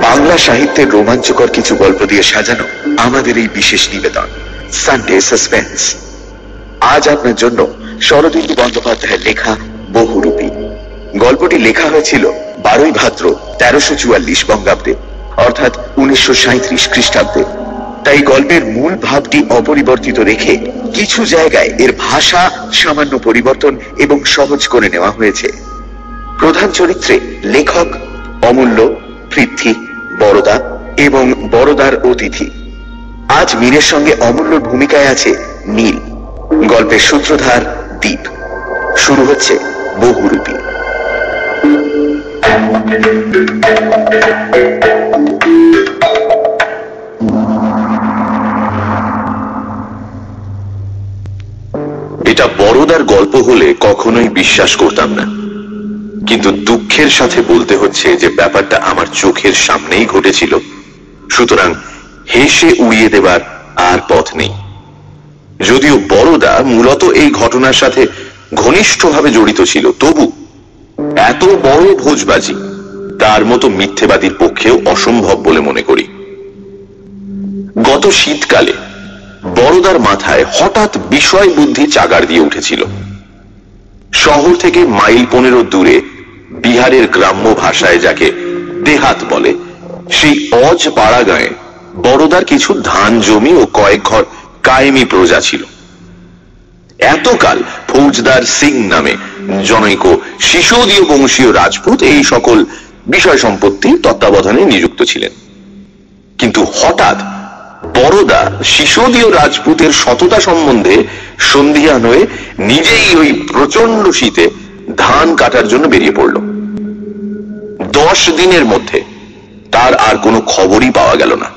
বাংলা সাহিত্যের রোমাঞ্চকর কিছু গল্প দিয়ে সাজানো আমাদের এই বিশেষ নিবেদন সানডে সাসপেন্স আজ আপনার জন্য শরদিন্দু বন্দ্যোপাধ্যায়ের লেখা বহুরূপী। গল্পটি লেখা হয়েছিল বারোই ভাদ্র তেরোশো চুয়াল্লিশ বঙ্গাব্দে, অর্থাৎ উনিশশো সাঁত্রিশ খ্রিস্টাব্দে। তাই গল্পের মূল ভাবটি অপরিবর্তিত রেখে কিছু জায়গায় এর ভাষা সামান্য পরিবর্তন এবং সহজ করে নেওয়া হয়েছে। প্রধান চরিত্রে লেখক, অমূল্য পৃথ্বী বড়দা এবং বড়দার অতিথি। আজ মীরের সঙ্গে অমূল্যর ভূমিকায় আছে নীল। গল্পের সূত্রধার দ্বীপ শুরু হচ্ছে বহুরূপী এটা বড়দার গল্প হলে কখনোই বিশ্বাস করতাম না। কিন্তু দুঃখের সাথে বলতে হচ্ছে যে ব্যাপারটা আমার চোখের সামনেই ঘটেছিল। সুতরাং হেসে উড়িয়ে দেবার আর পথ নেই। যদিও বড়দা মূলত এই ঘটনার সাথে ঘনিষ্ঠভাবে জড়িত ছিল, তবু এত বড় ভোজবাজি তার মতো মিথ্যেবাদীর পক্ষেও অসম্ভব বলে মনে করি। গত শীতকালে বড়দার মাথায় হঠাৎ বিষয় বুদ্ধি চাগার দিয়ে উঠেছিল। শহর থেকে মাইল পনেরো দূরে বিহারের গ্রাম্য ভাষায় যাকে দেহাত বলে, সেই অজ পাড়া গায়ে বড়দার কিছু ধান জমি ও কয়েক ঘর কায়েমি প্রজা ছিল। এতকাল ফৌজদার সিং নামে জনৈক শিশোদীয় বংশীয় রাজপুত এই সকল বিষয় সম্পত্তি তত্ত্বাবধানে নিযুক্ত ছিলেন। কিন্তু হঠাৎ বড়দা শিশোদীয় রাজপুতের সততা সম্বন্ধে সন্ধিয়ান হয়ে নিজেই ওই প্রচণ্ড শীতে ধান কাটার জন্য বেরিয়ে পড়ল। দশ দিনের মধ্যে তার আর কোনো খবরই পাওয়া গেল না।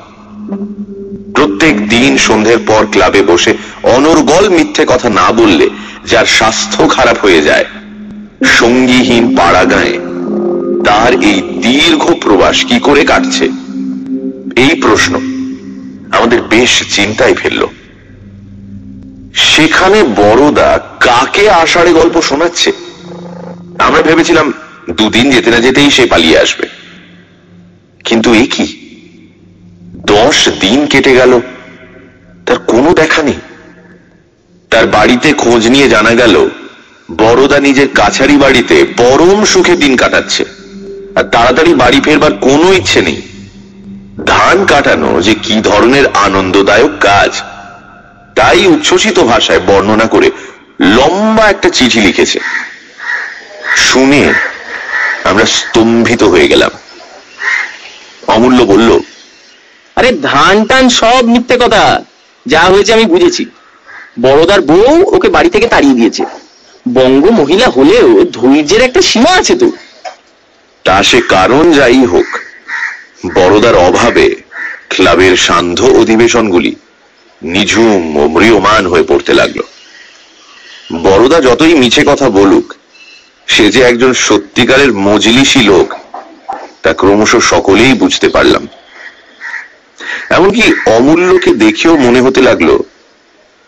প্রত্যেক দিন সন্ধ্যের পর ক্লাবে বসে অনর্গল মিথ্যে কথা না বললে যার স্বাস্থ্য খারাপ হয়ে যায়, সঙ্গীহীন পাড়া গায়ে তার এই দীর্ঘ প্রবাস কি করে কাটছে? এই প্রশ্ন আমাদের বেশ চিন্তায় ফেলল। সেখানে বড়দা কাকে আষাঢ়ে গল্প শোনাচ্ছে? আমরা ভেবেছিলাম দুদিন যেতে না যেতেই সে পালিয়ে আসবে। কিন্তু এ কি? দশ দিন কেটে গেল, তার কোনো দেখা নেই। তার বাড়িতে খোঁজ নিয়ে জানা গেল, বড়দা নিজের কাছারি বাড়িতে পরম সুখে দিন কাটাচ্ছে, আর তাড়াতাড়ি বাড়ি ফেরবার কোনো ইচ্ছে নেই। ধান কাটানো যে কি ধরনের আনন্দদায়ক কাজ, তাই উচ্ছ্বসিত ভাষায় বর্ণনা করে লম্বা একটা চিঠি লিখেছে। শুনে আমরা স্তম্ভিত হয়ে গেলাম। অমূল্য বলল আরে ধান টান সব মিথ্যে কথা। যা হয়েছে আমি বুঝেছি। বড়দার বউ ওকে বাড়ি থেকে তাড়িয়ে দিয়েছে। বঙ্গ মহিলা হলেও ধৈর্যের একটা সীমা আছে তো। তা সে কারণ যাই হোক বড়দার অভাবে ক্লাবের সান্ধ্য অধিবেশনগুলি নিঝুম ও ম্রিয়মান হয়ে পড়তে লাগল। বড়দা যতই মিছে কথা বলুক সে যে একজন সত্যিকারের মজলিসি লোক, তা ক্রমশ সকলেই বুঝতে পারলাম। এমনকি অমূল্যকে দেখেও মনে হতে লাগল,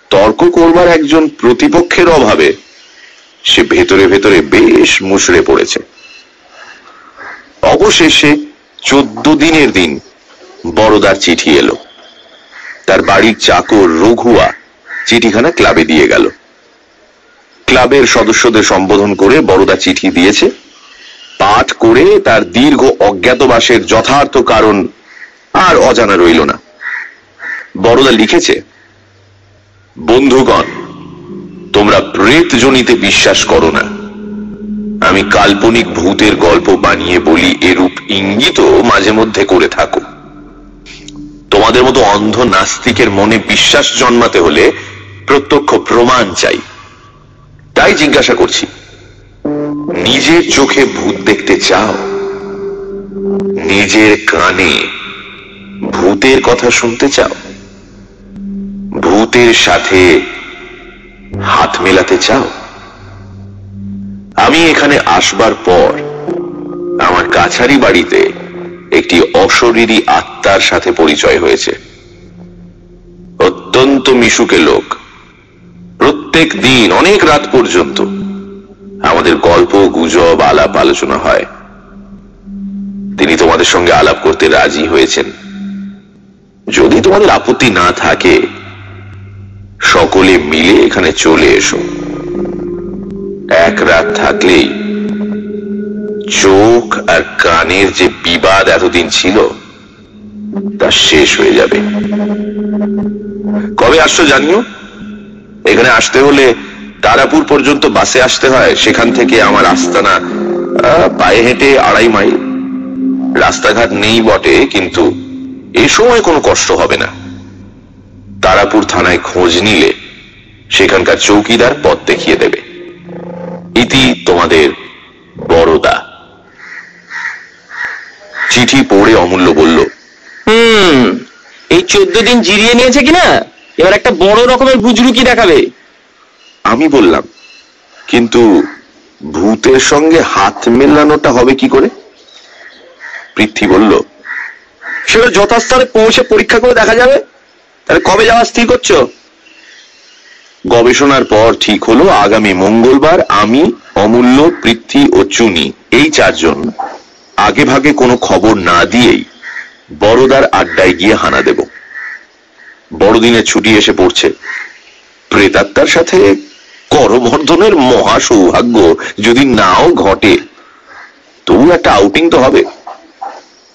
তর্ক করবার একজন প্রতিপক্ষের অভাবে সে ভেতরে ভেতরে বেশ মুচড়ে পড়েছে। অবশেষে চোদ্দ দিনের দিন বড়দার চিঠি এলো। তার বাড়ির চাকর রঘুয়া চিঠিখানা ক্লাবে দিয়ে গেল। ক্লাবের সদস্যদের সম্বোধন করে বড়দা চিঠি দিয়েছে। পাঠ করে তার দীর্ঘ অজ্ঞাতবাসের যথার্থ কারণ আর অজানা রইল না। বড়দা লিখেছে, বন্ধুগণ, তোমরা প্রেত জনিতে বিশ্বাস করো না। আমি কাল্পনিক ভূতের গল্প বানিয়ে বলি, এরূপ ইঙ্গিত মাঝে মধ্যে করে থাকো। তোমাদের মতো অন্ধ নাস্তিকের মনে বিশ্বাস জন্মাতে হলে প্রত্যক্ষ প্রমাণ চাই। তাই জিজ্ঞাসা করছি, নিজের চোখে ভূত দেখতে চাও? নিজের কানে ভূতের কথা শুনতে চাও? ভূতের সাথে হাত মেলাতে চাও? আমি এখানে আসবার পর আমার কাছারি বাড়িতে একটি অশরীরী আত্মার সাথে পরিচয় হয়েছে। অত্যন্ত মিশুকে লোক। প্রত্যেক দিন, অনেক রাত পর্যন্ত আমাদের গল্প, গুজব, আলাপ, আলোচনা হয়। তিনি তোমাদের সঙ্গে আলাপ করতে রাজি হয়েছেন। যদি তোমাদের আপত্তি না থাকে, সকলে মিলে এখানে চলে এসো। এক রাত থাকলেই চোখ আর কানের যে বিবাদ এতদিন ছিল, তা শেষ হয়ে যাবে। কবে আসছো জানিও? এখানে আসতে হলে তারাপুর পর্যন্ত বাসে আসতে হয়। সেখান থেকে আমার আস্তানা পায়ে হেঁটে আড়াই মাইল। রাস্তাঘাট নেই বটে, কিন্তু এ সময় কোনো কষ্ট হবে না। তারাপুর থানায় খোঁজ নিলে সেখানকার চৌকিদার পথ দেখিয়ে দেবে। ইতি তোমাদের বড়দা। চিঠি পড়ে অমূল্য বলল, হুম, এই চোদ্দ দিন জিরিয়ে নিয়েছে কিনা? এবার একটা বড় রকমের বুজরুকি দেখাবে। আমি বললাম, কিন্তু ভূতের সঙ্গে হাত মেলানোটা হবে কি করে? পৃথ্বী বলল, সেটা যথাস্থানে পৌঁছে পরীক্ষা করে দেখা যাবে। তাহলে কবে যাওয়া স্থির করছ? গবেষণার পর ঠিক হলো, আগামী মঙ্গলবার আমি, অমূল্য, পৃথ্বী ও চুনি, এই চারজন, আগে ভাগে কোনো খবর না দিয়েই বড়দার আড্ডায় গিয়ে হানা দেব। বড়দিনের ছুটি এসে পড়ছে। প্রেতাত্মার সাথে করমর্দনের মহা সৌভাগ্য যদি নাও ঘটে, তবু একটা আউটিং তো হবে।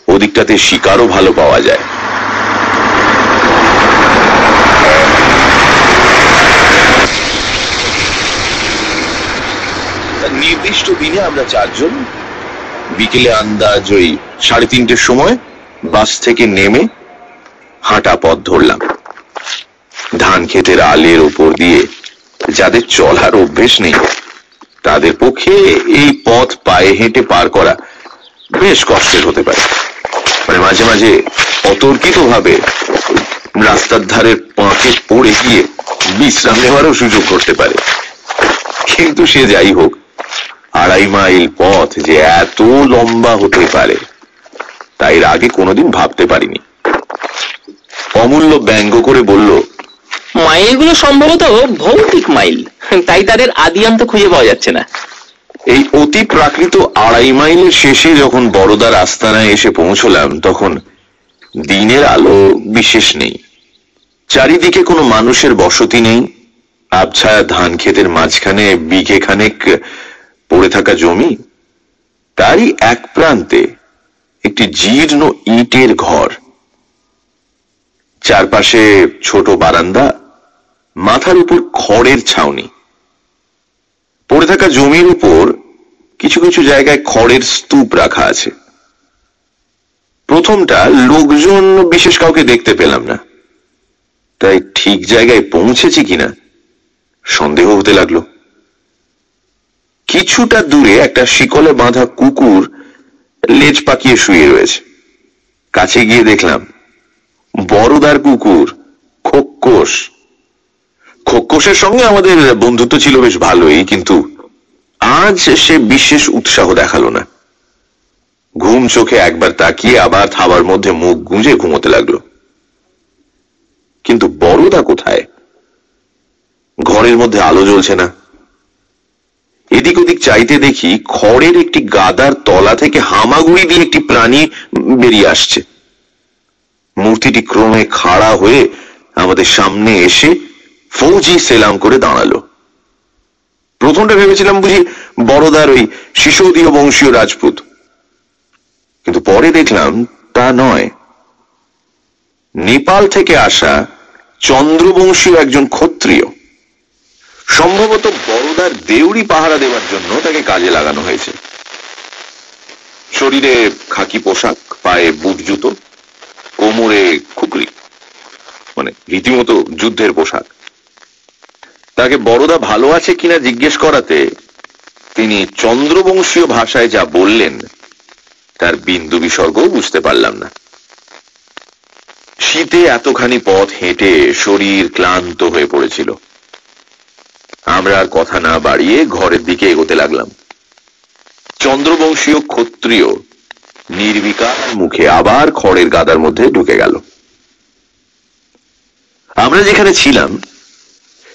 ওদিকটাতে শিকারও ভালো পাওয়া যায়। নির্দিষ্ট দিনে আমরা চারজন, বিকেলে আন্দাজ ওই সাড়ে তিনটের সময় বাস থেকে নেমে হাঁটা পথ ধরলাম। ধান ক্ষেতের আলের ওপর দিয়ে, যাদের চলার অভ্যেস নেই, তাদের পক্ষে এই পথ পায়ে হেঁটে পার করা বেশ কষ্টের হতে পারে। মানে মাঝে মাঝে অতর্কিত ভাবে রাস্তার ধারের পাঁকে পড়ে গিয়ে বিশ্রাম নেওয়ারও সুযোগ করতে পারে। কিন্তু সে যাই হোক, আড়াই মাইল পথ যে এত লম্বা হতে পারে তাই এর আগে কোনোদিন ভাবতে পারিনি। অমূল্য ব্যঙ্গ করে বলল মাইলগুলো সম্ভবত ভৌতিক মাইল। তাই তাদের আদিয়ান্ত খুঁজে পাওয়া যাচ্ছে না। এই অতি প্রাকৃত আড়াই মাইলের শেষে যখন বড়দার আস্তানায় এসে পৌঁছলাম, তখন দিনের আলো বিশেষ নেই। চারিদিকে কোনো মানুষের বসতি নেই। আবছায়া ধান ক্ষেতের মাঝখানে বিঘে খানেক পড়ে থাকা জমি। তারই এক প্রান্তে একটি জীর্ণ ইটের ঘর। চারপাশে ছোট বারান্দা মাথার উপর খড়ের ছাউনি। পড়ে থাকা জমির উপর কিছু কিছু জায়গায় খড়ের স্তূপ রাখা আছে। প্রথমটা লোকজন বিশেষ কাউকে দেখতে পেলাম না। তাই ঠিক জায়গায় পৌঁছেছি কিনা সন্দেহ হতে লাগল। কিছুটা দূরে একটা শিকলে বাঁধা কুকুর লেজ পাকিয়ে শুয়ে রয়েছে। কাছে গিয়ে দেখলাম, বড়দার কুকুর, খোক্কোশ। খোক্কোশের সঙ্গে আমাদের বন্ধুত্ব ছিল বেশ ভালোই, কিন্তু আজ সে বিশেষ উৎসাহ দেখাল না। ঘুম চোখে একবার তাকিয়ে আবার থাবার মধ্যে মুখ গুঁজে ঘুমোতে লাগল। কিন্তু বড়দা কোথায়? ঘরের মধ্যে আলো জ্বলছে না। এদিক ওদিক চাইতে দেখি খড়ের একটি গাদার তলা থেকে হামাগুড়ি দিয়ে একটি প্রাণী বেরিয়ে আসছে। মূর্তিটি ক্রমে খাড়া হয়ে আমাদের সামনে এসে ফৌজি সেলাম করে দাঁড়াল। প্রথমটা ভেবেছিলাম বুঝি বড়দার ওই শিশোদীয় বংশীয় রাজপুত। কিন্তু পরে দেখলাম তা নয়। নেপাল থেকে আসা চন্দ্রবংশীয় একজন ক্ষত্রিয়। সম্ভবত বড়দার দেউড়ি পাহারা দেওয়ার জন্য তাকে কাজে লাগানো হয়েছে। শরীরে খাকি পোশাক, পায়ে বুট জুতো, কোমরে খুকরি মানে রীতিমতো যুদ্ধের পোশাক। তাকে বড়দা ভালো আছে কিনা জিজ্ঞেস করাতে তিনি চন্দ্রবংশীয় ভাষায় যা বললেন, তার বিন্দু বিসর্গও বুঝতে পারলাম না। শীতে এতখানি পথ হেঁটে শরীর ক্লান্ত হয়ে পড়েছিল। আমরা আর কথা না বাড়িয়ে ঘরের দিকে এগোতে লাগলাম। চন্দ্রবংশীয় ক্ষত্রিয় নির্বিকার মুখে আবার খড়ের গাদার মধ্যে ঢুকে গেল। আমরা যেখানে ছিলাম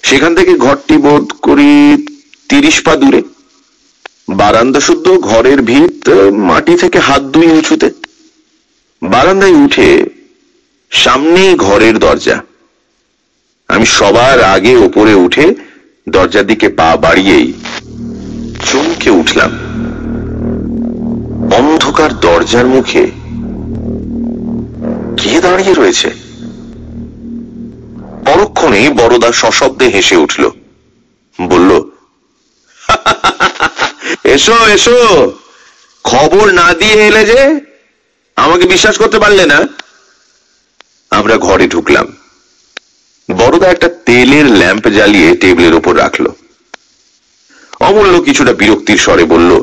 সেখান থেকে ঘরটি বোধ করি তিরিশ পা দূরে। বারান্দা শুদ্ধ, ঘরের ভিত মাটি থেকে হাত দুই উঁচুতে। বারান্দায় উঠে সামনেই ঘরের দরজা। আমি সবার আগে ওপরে উঠে দরজার দিকে পা বাড়িয়েই চমকে উঠলাম। অন্ধকার দরজার মুখে কে দাঁড়িয়ে রয়েছে? পরক্ষণে বড়দা সশব্দে হেসে উঠল। বলল এসো এসো। খবর না দিয়ে এলে যে আমাকে বিশ্বাস করতে পারলে না? আমরা ঘরে ঢুকলাম। বড়দা একটা তেলের ল্যাম্প জ্বালিয়ে টেবিলের উপর রাখল। অমূল্য কিছুটা বিরক্তির স্বরে বলল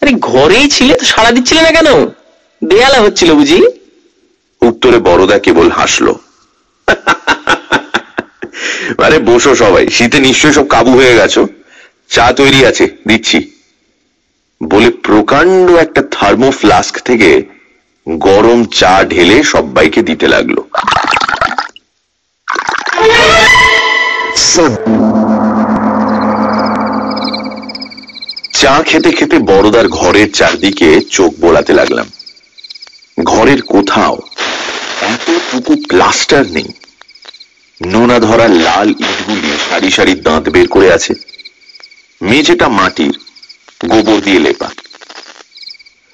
আরে ঘরেই ছিলে তো সাড়া দিচ্ছিলে না কেন? দেয়ালা হচ্ছিল বুঝি? উত্তরে বড়দা কেবল হাসলো। আরে বসো সবাই, শীতে নিশ্চয়ই সব কাবু হয়ে গেছো। চা তৈরি আছে, দিচ্ছি। বলে প্রকাণ্ড একটা থার্মো ফ্লাস্ক থেকে গরম চা ঢেলে সবাইকে দিতে লাগল। চা খেতে খেতে বড়দার ঘরের চারদিকে চোখ বোলাতে লাগলাম। ঘরের কোথাও এতটুকু প্লাস্টার নেই। নোনা ধরা লাল ইটগুলি সারি সারি দাঁত বের করে আছে। মেঝেটা মাটির, গোবর দিয়ে লেপা।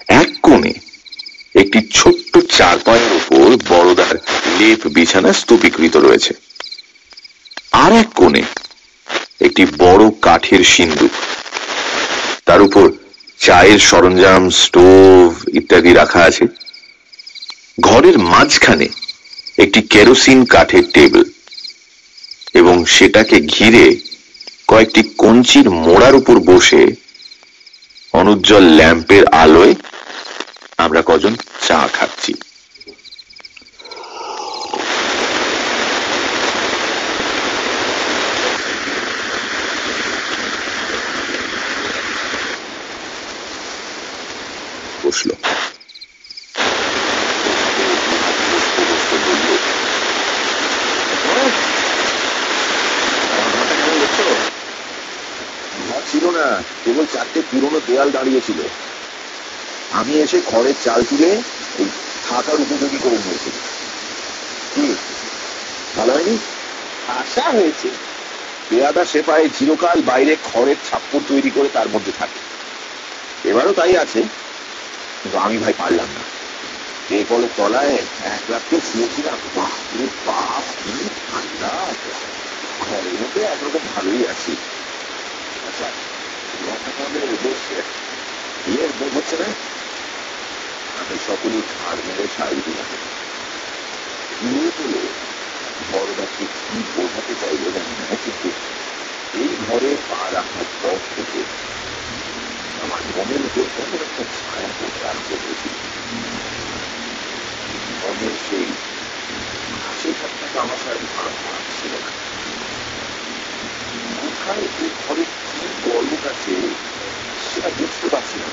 এক কোণে একটি ছোট্ট চারপায়ের ওপর বড়দার লেপ বিছানা স্তূপীকৃত রয়েছে। আর এক কোণে একটি বড় কাঠের সিন্দুক। তার উপর চায়ের সরঞ্জাম, স্টোভ ইত্যাদি রাখা আছে। ঘরের মাঝখানে একটি কেরোসিন কাঠের টেবিল। এবং সেটাকে ঘিরে কয়েকটি কঞ্চির মোড়ার উপর বসে অনুজ্জ্বল ল্যাম্পের আলোয় আমরা কজন চা খাচ্ছি। বসল ছিল না কেবল চারটে পুরনো দেয়াল দাঁড়িয়েছিল আমি এসে খড়ের চাল তুলে ওই থাকার উপযোগী করে নিয়েছি। কি? ভালো হয়নি? আশা হয়েছে। পেয়াদা সেপাই চিরকাল বাইরে খড়ের ছাপ্পর তৈরি করে তার মধ্যে থাকে। এবারও তাই আছে। কিন্তু আমি ভাই পারলাম না। এই কলের তলায় এক রাত্রে শুয়েছিলাম। বাহ রে বাপ কি ঠান্ডা। ঘরের মধ্যে একরকম ভালোই আছি। আচ্ছা ইয়ে জানি না কিন্তু এই ঘরে পা রাখার থেকে আমার মনের উপর ছায়া আরম্ভ মনের সেই হাসি আমার সাথে ভালো ছিল না। কোথায় কি আছে সেটা না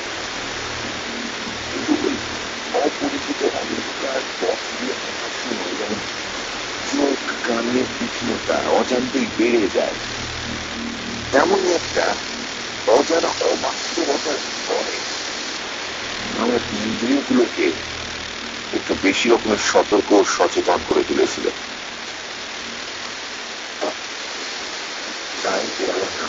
কিন্তু ওই অপরিচিত অন্ধকার পথ দিয়ে হাঁটার সময় চোখ কানের তীক্ষ্ণতা অজান্তেই বেড়ে যায় তেমনই একটা অজানা অবাস্তবতার পরে আমার ইন্দ্রিয়গুলোকে একটু বেশি রকমের সতর্ক সচেতন করে তুলেছিল তাই কেরালা না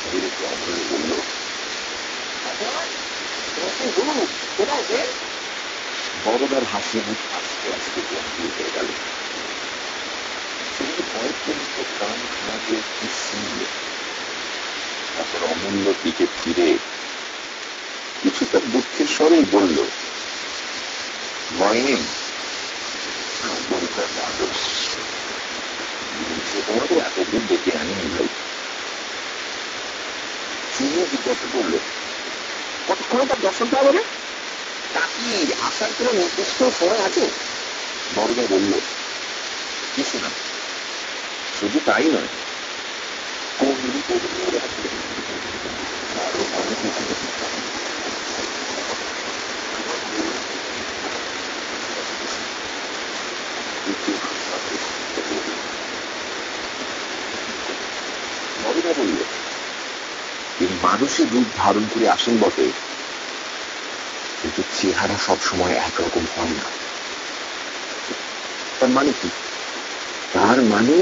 বড়দার হাসি মুখ আস্তে আস্তে গম্ভীর হয়ে গেল। কয়েক মিনিট কান খানাকে শুনল তারপর অমূল্য দিকে ফিরে কিছুটা দুঃখের স্বরেই বলল ময়নি বলতে পারো তোমাকে এতদিন ডেকে আনিনি ভাই শুনে জিজ্ঞাসা করল কতক্ষণে তার দর্শন পাবো না তা কি আসার কোনো নির্দিষ্ট সময় আছে? বড়দা বলল, কিছু না, শুধু তাই নয় বড়দা বলল মানুষের রূপ ধারণ করে আসেন বটে। কিন্তু চেহারা সবসময় একরকম হয় না। তার মানে কি? তার মানে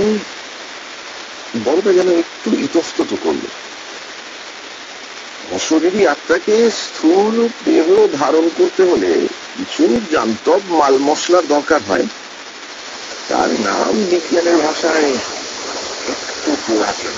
বড়টা যেন একটু ইতস্তত করল। অশরীরী আত্মাকে স্থূল দেহ ধারণ করতে হলে কিছু জান্তব মাল মশলার দরকার হয়। তার নাম বিজ্ঞানের ভাষায় একটু পুরাতন।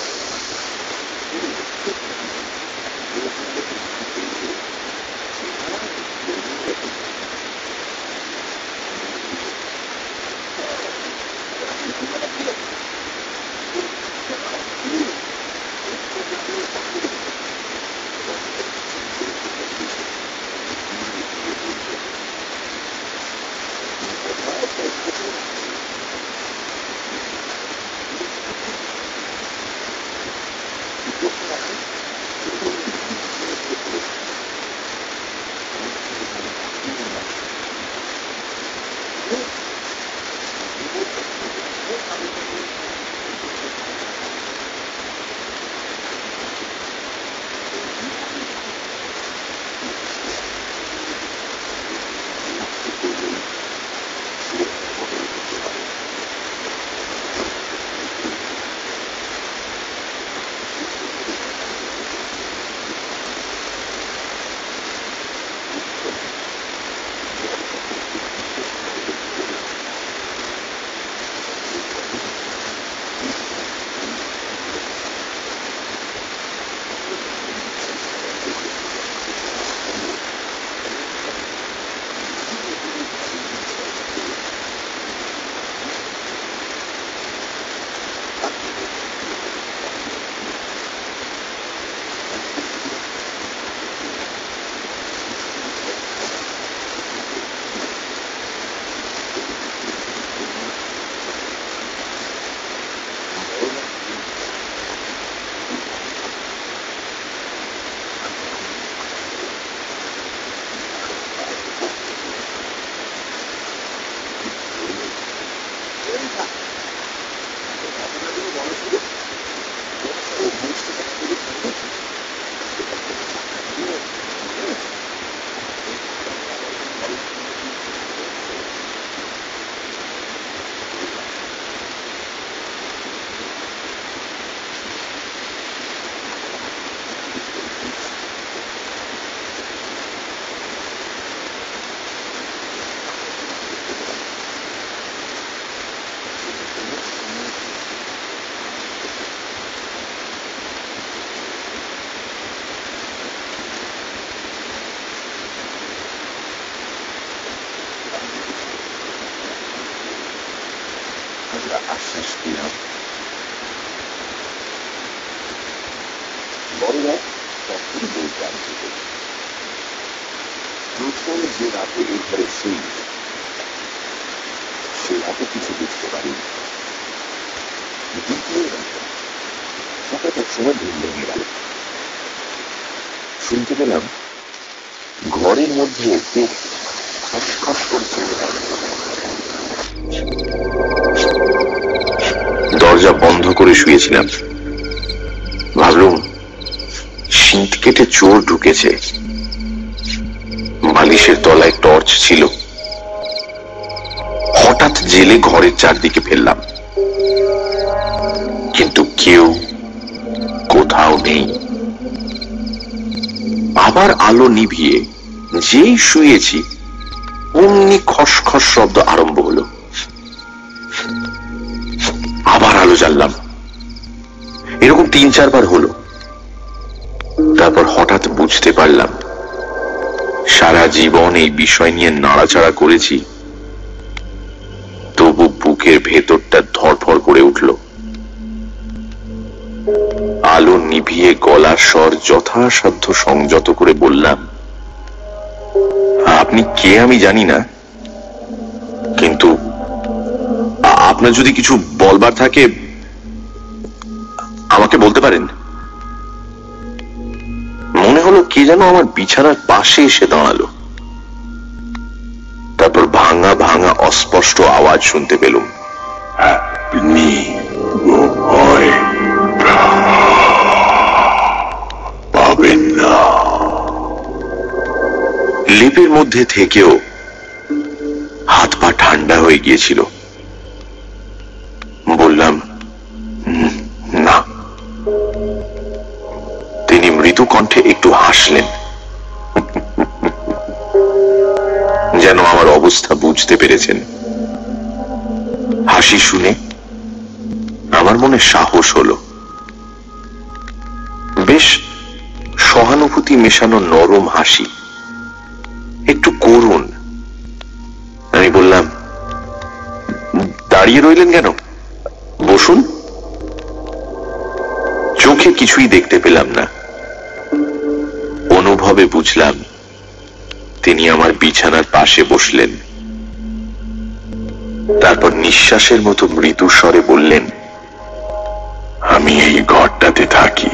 আমরা আশ্বাস দিলাম বড়রা তখন বলতে আরম্ভ করল। প্রথম যে রাতে এই ঘরে শুই সে রাতে কিছু বুঝতে পারিনি দ্বিতীয় রাতে হঠাৎ এক সময় ঘুম ভেঙে গেল শুনতে পেলাম ঘরের মধ্যে কে খসখস করছে দরজা বন্ধ করে শুয়েছিলাম। ভাবলুম শীত কেটে চোর ঢুকেছে। বালিশের তলায় টর্চ ছিল। হঠাৎ জেলে ঘরের চারদিকে ফেললাম। কিন্তু কেউ কোথাও নেই। আবার আলো নিভিয়ে যেই শুয়েছি, অমনি খসখস শব্দ আরম্ভ হলো। আলো জ্বাললাম এরকম তিন, চারবার হলো। তারপর হঠাৎ বুঝতে পারলাম, সারা জীবন এই বিষয় নিয়ে নাড়াচাড়া করেছি। তবু বুকের ভেতরটা ধরফর করে উঠল। আলো নিভিয়ে গলার স্বর যথাসাধ্য সংযত করে বললাম, আপনি কে আমি জানি না, কিন্তু আপনার যদি কিছু বলবার থাকে আমাকে বলতে পারেন? মনে হলো কে যেন আমার বিছানার পাশে এসে দাঁড়াল। তারপর ভাঙা ভাঙা অস্পষ্ট আওয়াজ শুনতে পেলুম। আপনি পাবেন না। লেপের মধ্যে থেকেও হাত পা ঠান্ডা হয়ে গিয়েছিল। কণ্ঠে একটু হাসলেন যেন আমার অবস্থা বুঝতে পেরেছেন। হাসি শুনে আমার মনে সাহস হলো। বেশ সহানুভূতি মেশানো নরম হাসি। একটু করুন। আমি বললাম, দাঁড়িয়ে রইলেন কেন? বসুন। চোখে কিছুই দেখতে পেলাম না। অনুভবে বুঝলাম। তিনি আমার বিছানার পাশে বসলেন। তারপর নিঃশ্বাসের মতো মৃদু স্বরে বললেন, আমি এই ঘরটাতে থাকি।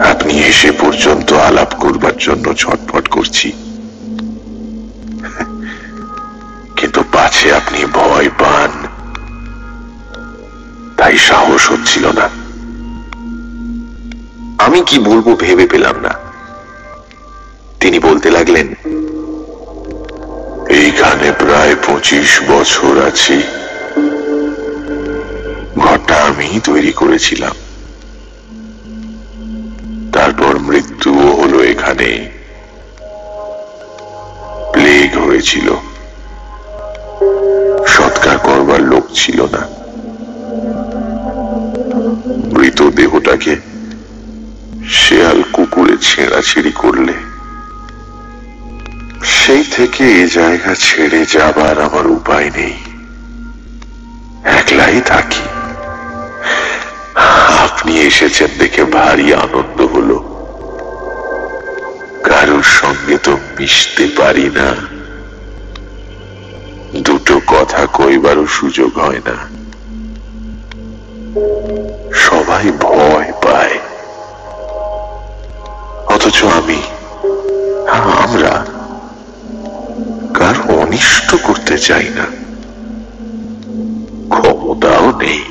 আপনি এসে পর্যন্ত আলাপ করবার জন্য ছটফট করছি। কিন্তু পাছে আপনি ভয় পান। তাই সাহস হচ্ছিল না। আমি কি বলব ভেবে পেলাম না। তিনি বলতে লাগলেন, এইখানে প্রায় পঁচিশ বছর আছি। ঘরটা আমি তৈরি করেছিলাম। তারপর মৃত্যুও হলো এখানে। প্লেগ হয়েছিল। সৎকার করবার লোক ছিল না। মৃত দেহটাকে কুকুরে করলে। সেই থেকে এ জায়গা ছেড়ে যাবার আমার উপায় নেই। একলাই থাকি। আপনি এসেছেন দেখে ভারী আনন্দ হলো। কারোর সঙ্গে তো মিশতে পারি না। দুটো কথা কইবারও সুযোগ হয় না। সবাই ভয় অথচ আমি, আমরা কার অনিষ্ট করতে চাই না। ক্ষমতাও নেই।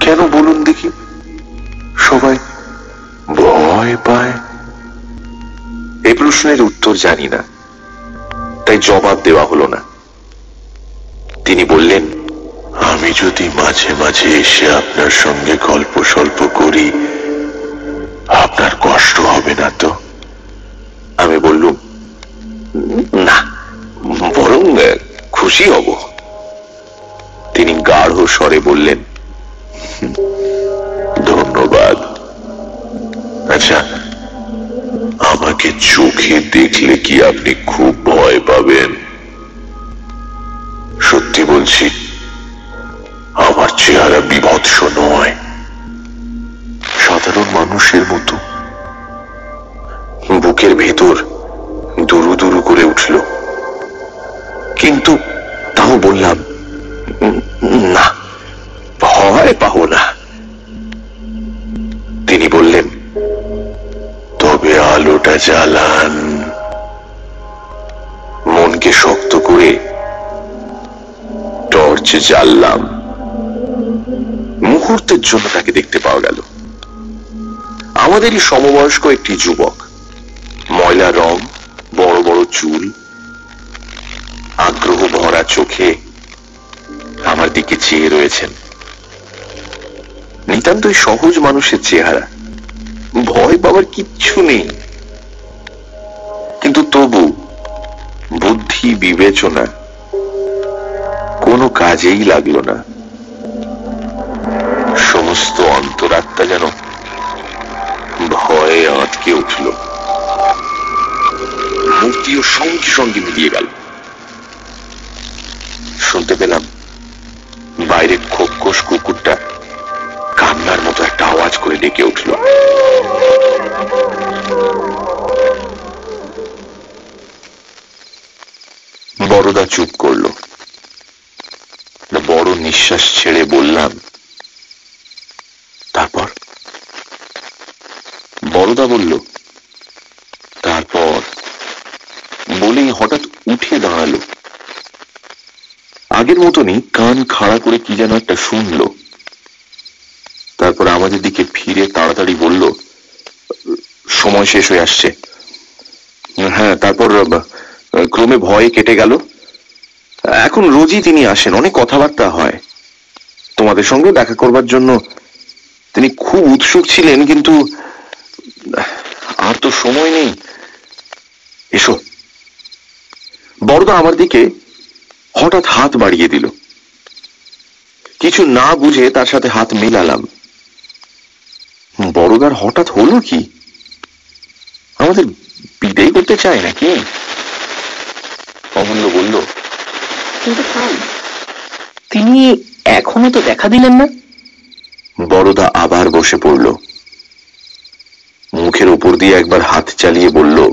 কেন বলুন দেখি? সবাই ভয় পায়। এই প্রশ্নের উত্তর জানি না, তাই জবাব দেওয়া হলো না। তিনি বললেন, আমি যদি মাঝে মাঝে এসে আপনার সঙ্গে গল্প স্বল্প করি খুশি হব। তিনি গাঢ় স্বরে বললেন, ধন্যবাদ। আচ্ছা আমাকে চোখে দেখলে কি আপনি খুব ভয় পাবেন? সত্যি বলছি তাও বললাম, না ভয় পাবো না তিনি বললেন, তবে আলোটা জ্বালান। মনকে শক্ত করে টর্চ জ্বাললাম। মুহূর্তের জন্য তাকে দেখতে পাওয়া গেল। আমাদেরই সমবয়স্ক একটি যুবক। ময়লা রং, বড় বড় চুল আগ্রহ ভরা চোখে আমার দিকে চেয়ে রয়েছেন। নিতান্তই সহজ মানুষের চেহারা। ভয় পাবার কিচ্ছু নেই। কিন্তু তবু বুদ্ধি, বিবেচনা কোনো কাজেই লাগল না। সমস্ত অন্তরাত্মা যেন ভয়ে আটকে উঠল। মূর্তিও সঙ্গে সঙ্গে মিলিয়ে গেল। শুনতে পেলাম, বাইরে খোকস কুকুরটা কান্নার মতো একটা আওয়াজ করে ডেকে উঠল। বড়দা চুপ করল। বড় নিঃশ্বাস ছেড়ে বললাম, তারপর? বড়দা বলল তারপর বলেই হঠাৎ উঠে দাঁড়াল আগের মতনই কান খাড়া করে কি যেন একটা শুনলো। তারপর আমাদের দিকে ফিরে তাড়াতাড়ি বলল, সময় শেষ হয়ে আসছে। হ্যাঁ তারপর ক্রমে ভয়ে কেটে গেল। এখন রোজই তিনি আসেন, অনেক কথাবার্তা হয়। তোমাদের সঙ্গে দেখা করবার জন্য তিনি খুব উৎসুক ছিলেন, কিন্তু আর তো সময় নেই। এসো। বড়দা আমার দিকে হঠাৎ হাত বাড়িয়ে দিল। কিছু না বুঝে তার সাথে হাত মেলালাম। বড়দার হঠাৎ হলো কি? আমাদের বিদায় করতে চায় নাকি? অমূল্য বলল কিন্তু তিনি এখনও তো দেখা দিলেন না। বড়দা আবার বসে পড়ল। মুখের উপর দিয়ে একবার হাত চালিয়ে বলল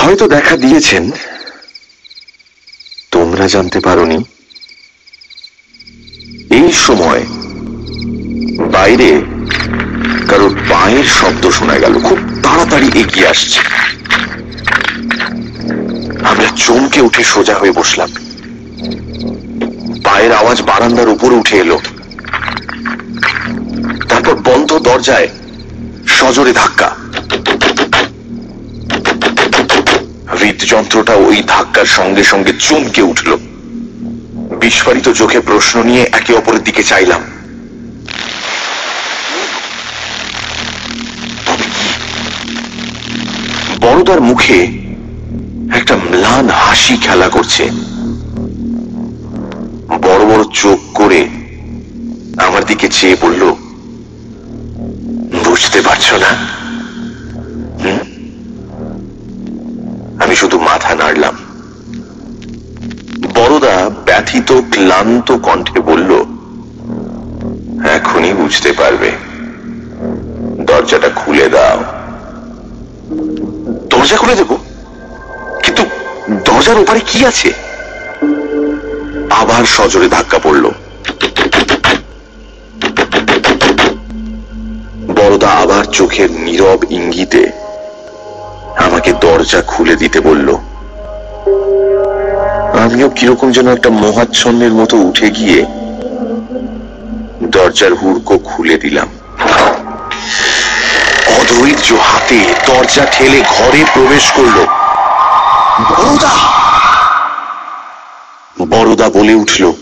হয়তো দেখা দিয়েছেন। তোমরা জানতে পারোনি, এই সময় বাইরে কারোর পায়ের শব্দ শোনা গেল। খুব তাড়াতাড়ি এগিয়ে আসছে। আমরা চমকে উঠে সোজা হয়ে বসলাম। পায়ের আওয়াজ বারান্দার উপরে উঠে এলো। তারপর বন্ধ দরজায় সজোরে ধাক্কা। হৃদযন্ত্রটা ওই ধাক্কার সঙ্গে সঙ্গে চমকে উঠল। বিস্ফারিত চোখে প্রশ্ন নিয়ে একে অপরের দিকে চাইলাম। বড়দার মুখে একটা ম্লান হাসি খেলা করছে। বড় বড় চোখ করে আমার দিকে চেয়ে বলল, বুঝতে পারছ না? ব্যথিত ক্লান্ত কণ্ঠে বলল, এখনই বুঝতে পারবে। দরজাটা খুলে দাও। দরজা খুলে দেব? কিন্তু দরজার ওপারে কি আছে? আবার সজোরে ধাক্কা পড়ল। বড়দা আবার চোখের নীরব ইঙ্গিতে আমাকে দরজা খুলে দিতে বলল আমিও কীরকম যেন একটা মহাচ্ছন্নের মতো উঠে গিয়ে দরজার হুড়কো খুলে দিলাম। অধৈর্য হাতে দরজা ঠেলে ঘরে প্রবেশ করল। বড়দা বড়দা বলে উঠল,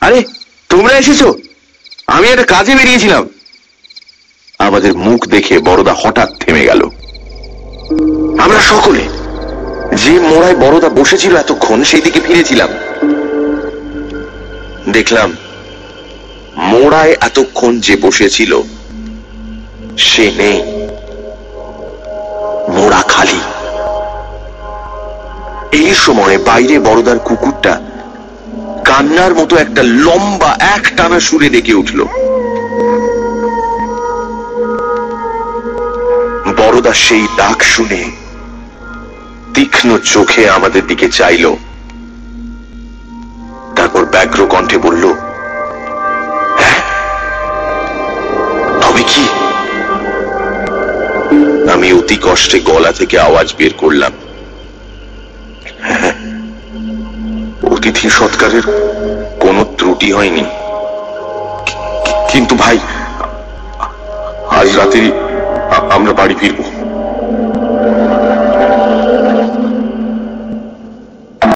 আরে, তোমরা এসেছ? আমি একটা কাজে বেরিয়েছিলাম। আমাদের মুখ দেখে বড়দা হঠাৎ থেমে গেল। আমরা সকলে যে মোড়ায় বড়দা বসেছিল এতক্ষণ সেই দিকে ফিরেছিলাম। দেখলাম, মোড়ায় এতক্ষণ যে বসেছিল, সে নেই। মোড়া খালি। এই সময় বাইরে বড়দার কুকুরটা কান্নার মতো একটা লম্বা এক টানা সুরে ডেকে উঠল। বড়দা সেই ডাক শুনে তীক্ষ্ণ চোখে আমাদের দিকে চাইল। তারপর ব্যগ্র কণ্ঠে বলল "হ্যাঁ? তবে কি? আমি অতি কষ্টে গলা থেকে আওয়াজ বের করলাম। "হ্যাঁ, অতিথি সৎকারের কোনো ত্রুটি হয়নি। কিন্তু ভাই আজ রাতে আমরা বাড়ি ফিরবো।